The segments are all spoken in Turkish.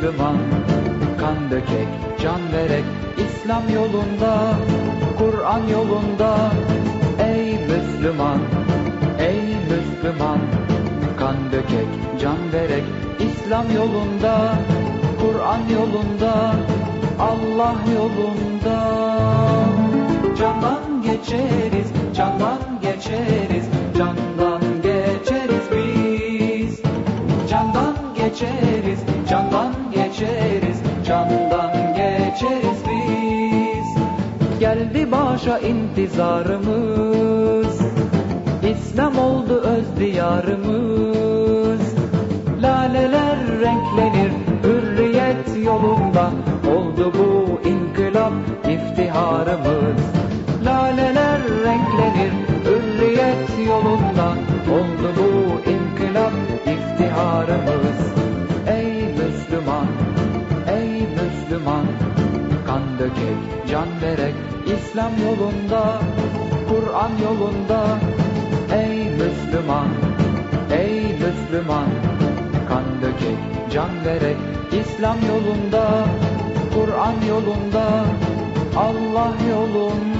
Müslüman Kan dökek, can verek İslam yolunda Kur'an yolunda. Ey Müslüman Ey Müslüman Kan dökek, can verek İslam yolunda Kur'an yolunda Allah yolunda. Candan geçeriz, candan geçeriz Candan geçeriz biz. Candan geçeriz, candan geçeriz Candan geçeriz biz. Geldi başa intizarımız İslam oldu öz diyarımız. Laleler renklenir hürriyet yolunda Oldu bu inkılap iftiharımız dökek, can verek İslam yolunda Kur'an yolunda. Ey Müslüman, ey Müslüman Kan dökek, can verek İslam yolunda Kur'an yolunda Allah yolunda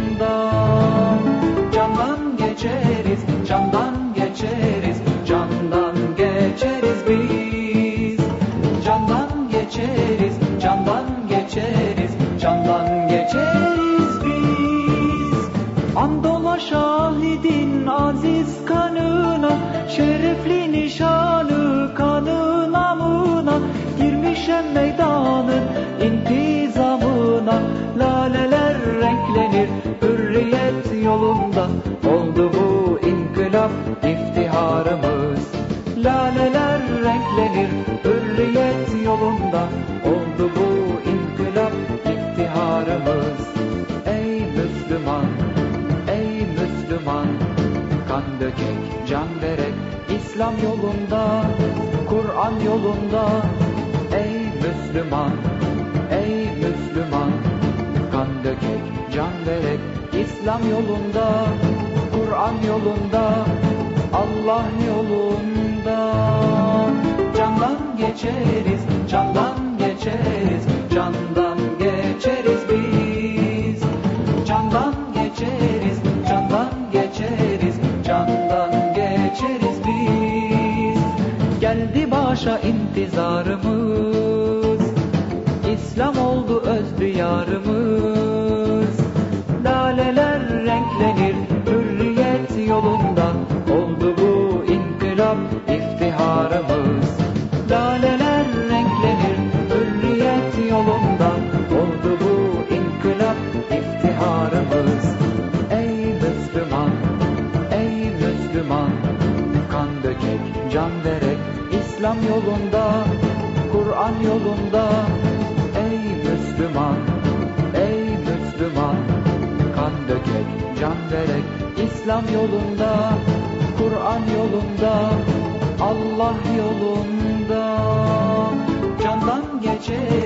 Andola şahidin aziz kanına Şerefli nişanı kanı namına Girmişem meydanın intizamına. Laleler renklenir hürriyet yolunda Oldu bu inkılap iftiharımız. Laleler renklenir hürriyet yolunda Oldu bu dökek, can verek İslam yolunda Kur'an yolunda. Ey Müslüman, ey Müslüman Kan dökek, can verek İslam yolunda Kur'an yolunda Allah yolunda. Candan geçeriz, candan geçeriz Başa intizarımız İslam oldu öz diyarımız İslam yolunda Kur'an yolunda. Ey Müslüman, ey Müslüman. Kan dökek, can verek İslam yolunda Kur'an yolunda Allah yolunda. Candan geçeriz,